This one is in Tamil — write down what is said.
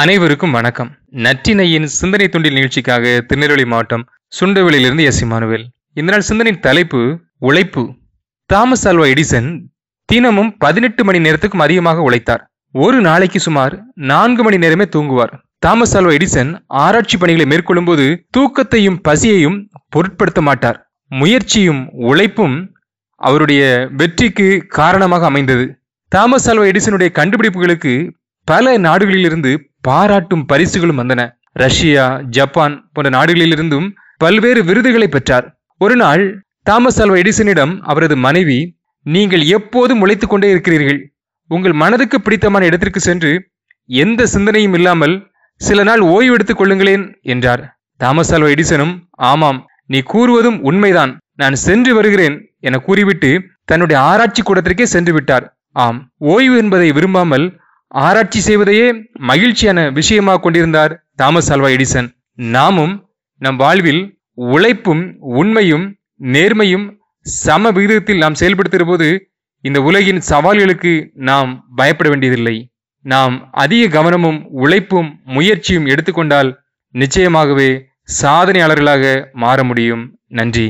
அனைவருக்கும் வணக்கம். நற்றினையின் சிந்தனை துண்டில் நிகழ்ச்சிக்காக திருநெல்வேலி மாவட்டம் சுண்டவெளியிலிருந்து எஸ். இமானுவேல். இந்த நாள் சிந்தனையின் தலைப்பு உழைப்பு. தாமஸ் ஆல்வா எடிசன் தினமும் பதினெட்டு மணி நேரத்துக்கும் அதிகமாக உழைத்தார். ஒரு நாளைக்கு சுமார் நான்கு மணி நேரமே தூங்குவார். தாமஸ் ஆல்வா எடிசன் ஆராய்ச்சி பணிகளை மேற்கொள்ளும் போது தூக்கத்தையும் பசியையும் பொருட்படுத்த மாட்டார். முயற்சியும் உழைப்பும் அவருடைய வெற்றிக்கு காரணமாக அமைந்தது. தாமஸ் ஆல்வா எடிசனுடைய கண்டுபிடிப்புகளுக்கு பல நாடுகளிலிருந்து பாராட்டும் பரிசுகளும் வந்தன. ரஷ்யா ஜப்பான் போன்ற நாடுகளிலிருந்தும் பல்வேறு விருதுகளை பெற்றார். ஒரு நாள் தாமஸ் அல்வா எடிசனிடம் அவரது மனைவி நீங்கள் எப்போதும் உழைத்துக் கொண்டே இருக்கிறீர்கள். உங்கள் மனதுக்கு பிடித்தமான இடத்திற்கு சென்று எந்த சிந்தனையும் இல்லாமல் சில நாள் ஓய்வு எடுத்துக் கொள்ளுங்களேன் என்றார். தாமஸ் அல்வா எடிசனும் ஆமாம் நீ கூறுவதும் உண்மைதான். நான் சென்று வருகிறேன் என கூறிவிட்டு தன்னுடைய ஆராய்ச்சி கூடத்திற்கே சென்று விட்டார். ஆம் ஓய்வு என்பதை விரும்பாமல் ஆராய்ச்சி செய்வதையே மகிழ்ச்சியான விஷயமாக கொண்டிருந்தார் தாமஸ் ஆல்வா எடிசன். நாமும் நம் வாழ்வில் உழைப்பும் உண்மையும் நேர்மையும் சம விகிதத்தில் நாம் செயல்படுத்துகிற போது இந்த உலகின் சவால்களுக்கு நாம் பயப்பட வேண்டியதில்லை. நாம் அதிக கவனமும் உழைப்பும் முயற்சியும் எடுத்துக்கொண்டால் நிச்சயமாகவே சாதனையாளர்களாக மாற முடியும். நன்றி.